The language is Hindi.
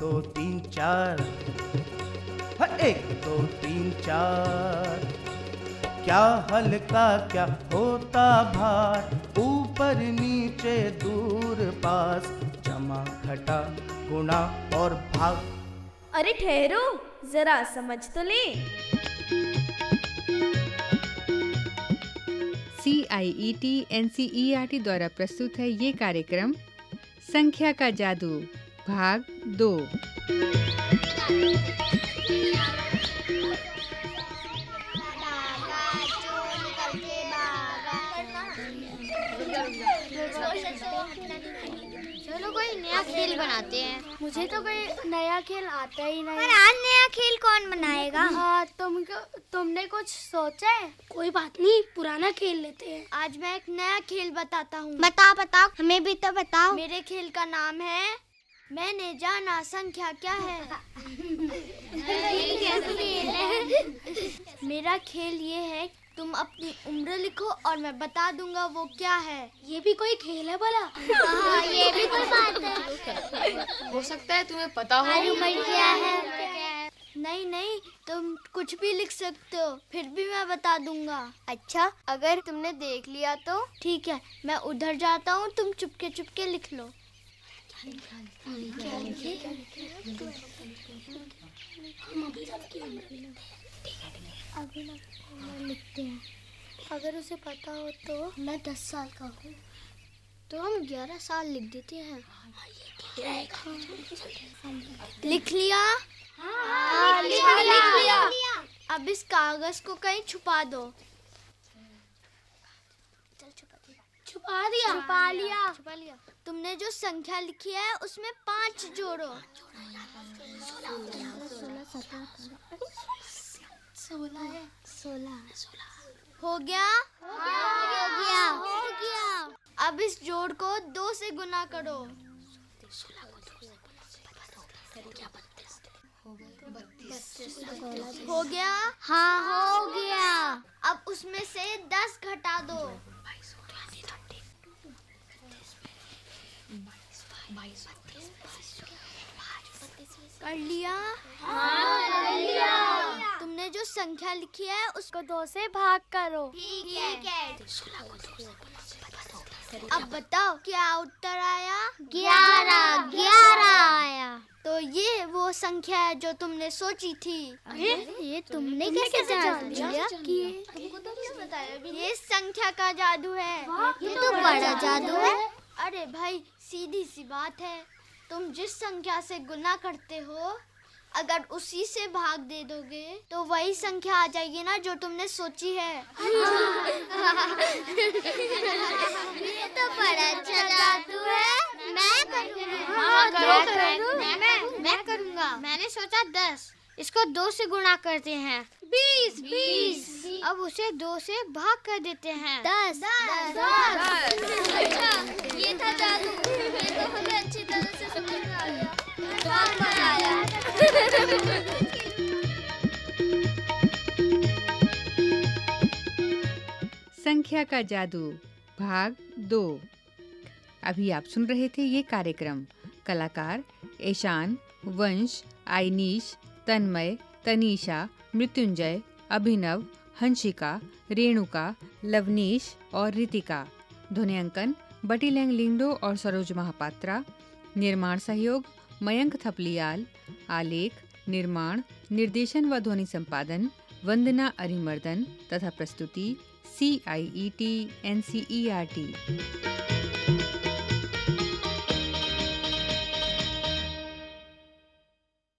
दो तीन चार। हाँ, एक दो तीन चार। क्या हल्का क्या होता भार ऊपर नीचे दूर पास। जमा घटा गुणा और भाग। अरे ठहरो जरा समझ तो ले। C I E T N C E R T द्वारा प्रस्तुत है ये कार्यक्रम संख्या का जादू। भाग दो। चलो कोई नया खेल बनाते हैं। मुझे तो कोई नया खेल आता ही नहीं। पर आज नया खेल कौन बनाएगा? हाँ तुम तुमने कुछ सोचा है? कोई बात नहीं पुराना खेल लेते हैं। आज मैं एक नया खेल बताता हूँ। बताओ बताओ हमें भी तो बताओ। मेरे खेल का नाम है मैंने जाना संख्या क्या है? मेरा खेल ये है तुम अपनी उम्र लिखो और मैं बता दूँगा वो क्या है। ये भी कोई खेल है बोला? हाँ ये भी कोई बात है। हो सकता है तुम्हें पता हो। उम्र क्या है? नहीं नहीं तुम कुछ भी लिख सकते हो फिर भी मैं बता दूँगा। अच्छा अगर तुमने देख लिया तो? ठीक है मैं उधर जाता हूँ तुम चुपके चुपके लिख लो। अभी ना लिखते हैं अगर उसे पता हो तो मैं दस साल का हूँ। तो हम ग्यारह साल लिख देते हैं। लिख लिया? हाँ, लिख, लिया। अब इस कागज़ को कहीं छुपा दो। छुपा दिया। छुपा लिया छुपा लिया। तुमने जो संख्या लिखी है उसमें पाँच जोड़ो। सोलह है। सोलह। हो गया? हो गया। हो गया। अब इस जोड़ को दो से गुना करो। हो गया? हाँ हो गया। अब उसमें से दस घटा दो। कर लिया? हाँ कर लिया। तुमने जो संख्या लिखी है उसको दो से भाग करो। ठीक है। अब बताओ क्या उत्तर आया? ग्यारह ग्यारह। आया। तो ये वो संख्या है जो तुमने सोची थी। अरे ये तुमने कैसे जान लिया? ये संख्या का जादू है। ये तो बड़ा जादू है। अरे भाई सीधी सी बात है। तुम जिस संख्या से गुना करते हो अगर उसी से भाग दे दोगे तो वही संख्या आ जाएगी ना जो तुमने सोची है। ये तो बड़ा अच्छा जादू है। मैं करूँगा हाँ, करो, करो। मैं मैं मैं करूँगा। मैंने सोचा दस। इसको दो से गुणा करते हैं। बीस बीस। अब उसे दो से भाग कर देते हैं। दस। दस। अच्छा ये था जादू। ये तो हमें अच्छी तरह से समझ में आ गया। आया। संख्या का जादू भाग दो। अभी आप सुन रहे थे ये कार्यक्रम। कलाकार ईशान वंश आइनीश तन्मय, तनीषा, मृत्युंजय, अभिनव हंसिका रेणुका, लवनीश और रितिका। ध्वनियांकन, बटीलैंग लिंगडो और सरोज महापात्रा। निर्माण सहयोग, मयंक थपलियाल। आलेख, निर्माण, निर्देशन व ध्वनि संपादन, वंदना अरिमर्दन तथा प्रस्तुति C I E T N C E R T